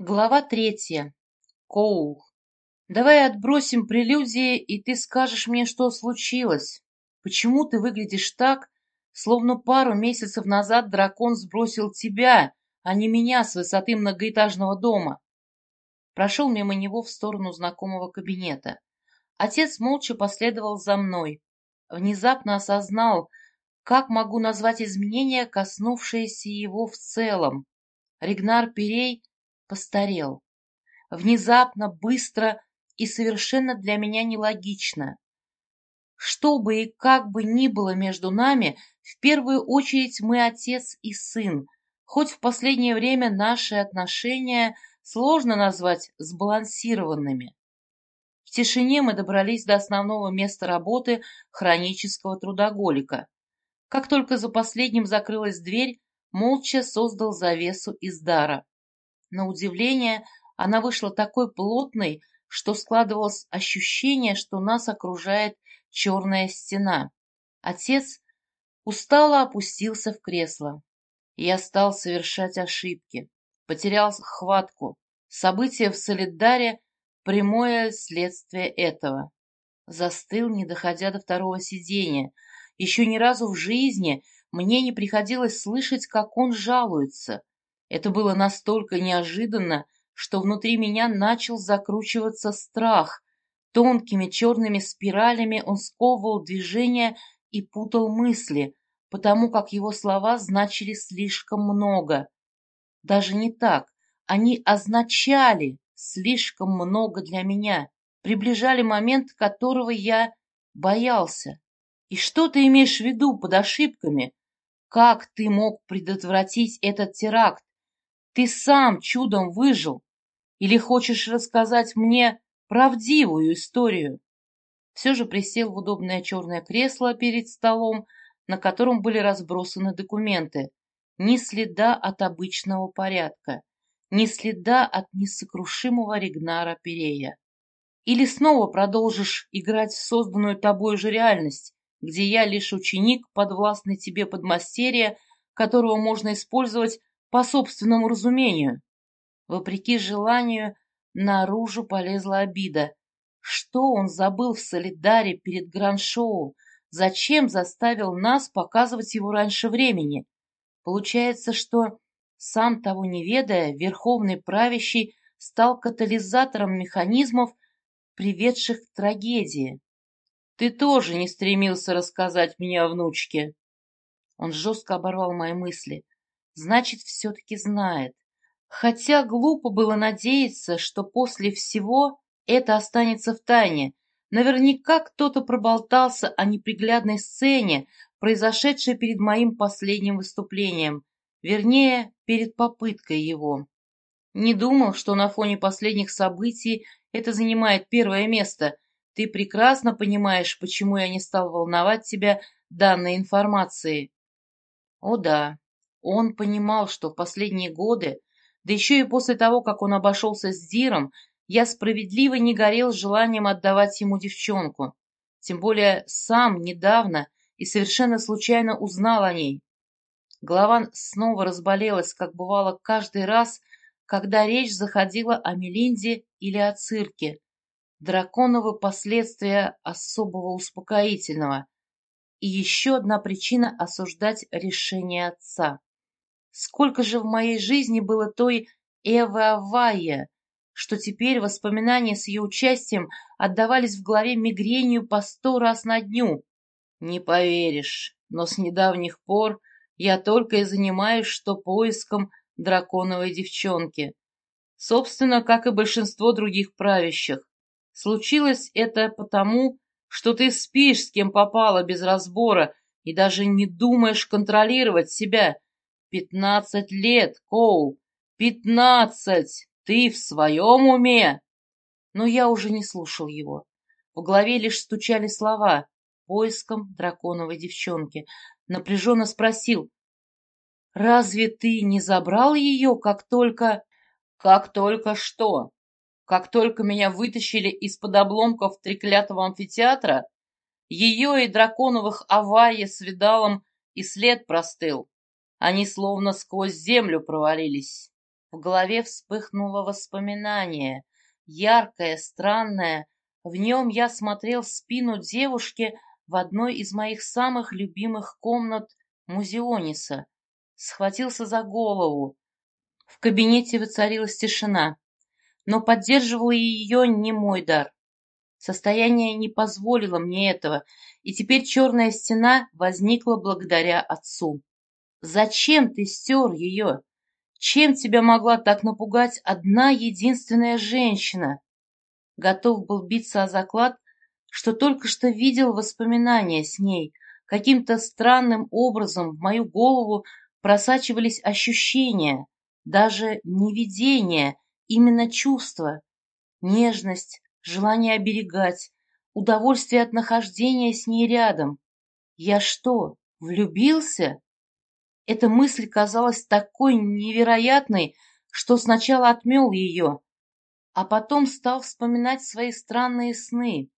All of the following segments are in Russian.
Глава третья. Коул. Давай отбросим прелюдии, и ты скажешь мне, что случилось. Почему ты выглядишь так, словно пару месяцев назад дракон сбросил тебя, а не меня с высоты многоэтажного дома? Прошел мимо него в сторону знакомого кабинета. Отец молча последовал за мной. Внезапно осознал, как могу назвать изменения, коснувшиеся его в целом. Ригнар Перей постарел. Внезапно, быстро и совершенно для меня нелогично. Что бы и как бы ни было между нами, в первую очередь мы отец и сын, хоть в последнее время наши отношения сложно назвать сбалансированными. В тишине мы добрались до основного места работы хронического трудоголика. Как только за последним закрылась дверь, молча создал завесу из дара. На удивление, она вышла такой плотной, что складывалось ощущение, что нас окружает черная стена. Отец устало опустился в кресло. Я стал совершать ошибки, потерял хватку. События в Солидаре — прямое следствие этого. Застыл, не доходя до второго сидения. Еще ни разу в жизни мне не приходилось слышать, как он жалуется. Это было настолько неожиданно, что внутри меня начал закручиваться страх. Тонкими черными спиралями он сковывал движения и путал мысли, потому как его слова значили слишком много. Даже не так. Они означали слишком много для меня, приближали момент, которого я боялся. И что ты имеешь в виду под ошибками? Как ты мог предотвратить этот теракт? Ты сам чудом выжил. Или хочешь рассказать мне правдивую историю? Все же присел в удобное черное кресло перед столом, на котором были разбросаны документы. Ни следа от обычного порядка, ни следа от несокрушимого Ригнара Перея. Или снова продолжишь играть в созданную тобой же реальность, где я лишь ученик, подвластный тебе подмастерья, которого можно использовать по собственному разумению. Вопреки желанию, наружу полезла обида. Что он забыл в солидаре перед гранд-шоу? Зачем заставил нас показывать его раньше времени? Получается, что, сам того не ведая, верховный правящий стал катализатором механизмов, приведших к трагедии. Ты тоже не стремился рассказать мне о внучке. Он жестко оборвал мои мысли значит, все-таки знает. Хотя глупо было надеяться, что после всего это останется в тайне. Наверняка кто-то проболтался о неприглядной сцене, произошедшей перед моим последним выступлением, вернее, перед попыткой его. Не думал, что на фоне последних событий это занимает первое место. Ты прекрасно понимаешь, почему я не стал волновать тебя данной информацией. О да, он понимал, что в последние годы, да еще и после того, как он обошелся с Диром, я справедливо не горел желанием отдавать ему девчонку. Тем более сам недавно и совершенно случайно узнал о ней. Голова снова разболелась, как бывало каждый раз, когда речь заходила о Мелинде или о цирке. Драконовы последствия особого успокоительного. И еще одна причина осуждать решение отца. Сколько же в моей жизни было той Эвы Авая, что теперь воспоминания с ее участием отдавались в голове мигренью по сто раз на дню. Не поверишь, но с недавних пор я только и занимаюсь что поиском драконовой девчонки. Собственно, как и большинство других правящих. Случилось это потому, что ты спишь с кем попало без разбора и даже не думаешь контролировать себя, Пятнадцать лет, Коул! Пятнадцать! Ты в своем уме? Но я уже не слушал его. В голове лишь стучали слова поиском драконовой девчонки. Напряженно спросил, «Разве ты не забрал ее, как только...» «Как только что? Как только меня вытащили из-под обломков треклятого амфитеатра, ее и драконовых авария с видалом и след простыл. Они словно сквозь землю провалились. В голове вспыхнуло воспоминание, яркое, странное. В нем я смотрел в спину девушки в одной из моих самых любимых комнат Музеониса. Схватился за голову. В кабинете воцарилась тишина, но поддерживал ее не мой дар. Состояние не позволило мне этого, и теперь черная стена возникла благодаря отцу. «Зачем ты стер ее?» Чем тебя могла так напугать одна единственная женщина? Готов был биться о заклад, что только что видел воспоминания с ней. Каким-то странным образом в мою голову просачивались ощущения, даже не видения, именно чувства. Нежность, желание оберегать, удовольствие от нахождения с ней рядом. Я что, влюбился? Эта мысль казалась такой невероятной, что сначала отмел ее, а потом стал вспоминать свои странные сны.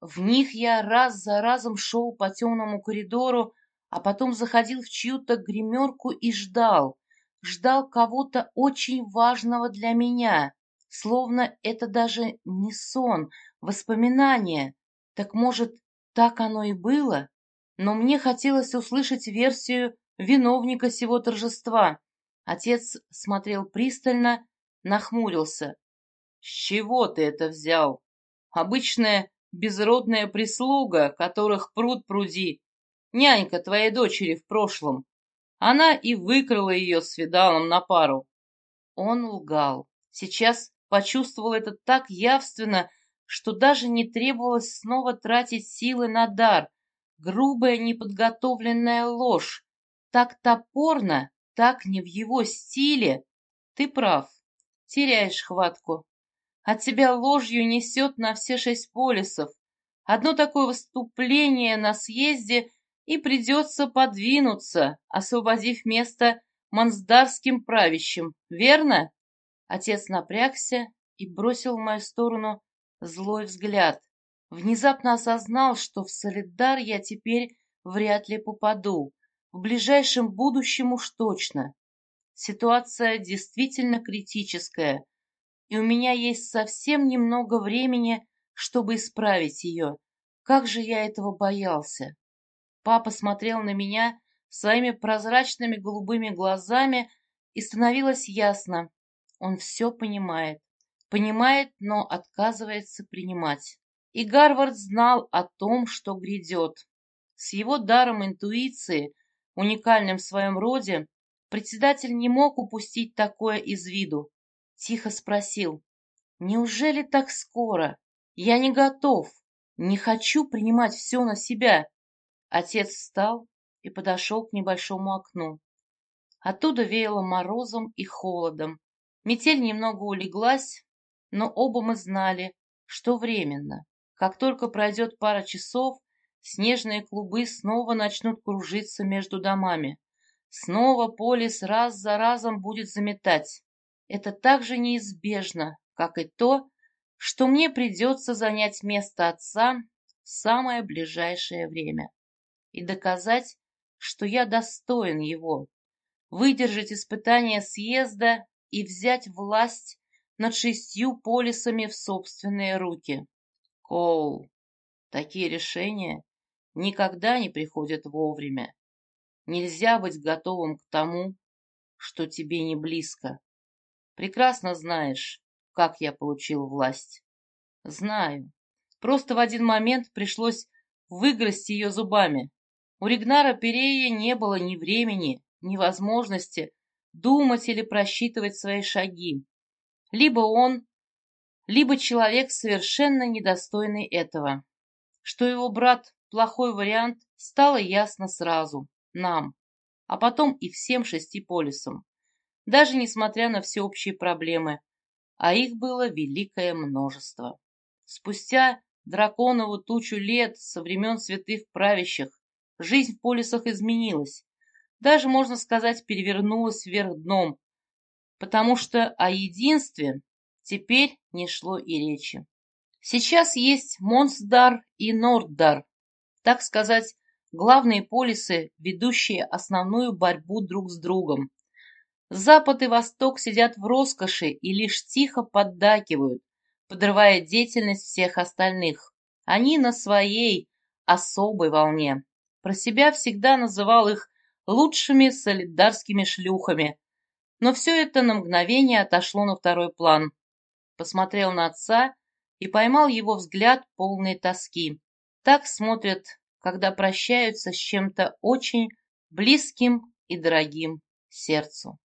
В них я раз за разом шел по темному коридору, а потом заходил в чью-то гримерку и ждал, ждал кого-то очень важного для меня, словно это даже не сон, воспоминание. Так может, так оно и было? Но мне хотелось услышать версию виновника сего торжества. Отец смотрел пристально, нахмурился. «С чего ты это взял? Обычная безродная прислуга, которых пруд пруди. Нянька твоей дочери в прошлом. Она и выкрала ее с Видалом на пару». Он лгал. Сейчас почувствовал это так явственно, что даже не требовалось снова тратить силы на дар. Грубая неподготовленная ложь, так топорно, так не в его стиле. Ты прав, теряешь хватку. От тебя ложью несет на все шесть полисов. Одно такое выступление на съезде и придется подвинуться, освободив место мансдарским правящим, верно? Отец напрягся и бросил в мою сторону злой взгляд. Внезапно осознал, что в солидар я теперь вряд ли попаду. В ближайшем будущем уж точно. Ситуация действительно критическая, и у меня есть совсем немного времени, чтобы исправить ее. Как же я этого боялся! Папа смотрел на меня своими прозрачными голубыми глазами, и становилось ясно, он все понимает. Понимает, но отказывается принимать. И Гарвард знал о том, что грядет. С его даром интуиции – уникальным в своем роде, председатель не мог упустить такое из виду. Тихо спросил, «Неужели так скоро? Я не готов, не хочу принимать все на себя». Отец встал и подошел к небольшому окну. Оттуда веяло морозом и холодом. Метель немного улеглась, но оба мы знали, что временно. Как только пройдет пара часов, Снежные клубы снова начнут кружиться между домами. Снова полис раз за разом будет заметать. Это так же неизбежно, как и то, что мне придется занять место отца в самое ближайшее время и доказать, что я достоин его, выдержать испытание съезда и взять власть над шестью полисами в собственные руки. Коул, такие решения никогда не приходят вовремя. Нельзя быть готовым к тому, что тебе не близко. Прекрасно знаешь, как я получил власть. Знаю. Просто в один момент пришлось выгрызть ее зубами. У Ригнара Перея не было ни времени, ни возможности думать или просчитывать свои шаги. Либо он, либо человек совершенно недостойный этого. Что его брат плохой вариант, стало ясно сразу, нам, а потом и всем шести полисам, даже несмотря на всеобщие проблемы, а их было великое множество. Спустя драконову тучу лет со времен святых правящих жизнь в полисах изменилась, даже, можно сказать, перевернулась вверх дном, потому что о единстве теперь не шло и речи. Сейчас есть Монсдар и Норддар, так сказать, главные полисы, ведущие основную борьбу друг с другом. Запад и Восток сидят в роскоши и лишь тихо поддакивают, подрывая деятельность всех остальных. Они на своей особой волне. Про себя всегда называл их лучшими солидарскими шлюхами. Но все это на мгновение отошло на второй план. Посмотрел на отца и поймал его взгляд полной тоски. Так смотрят, когда прощаются с чем-то очень близким и дорогим сердцу.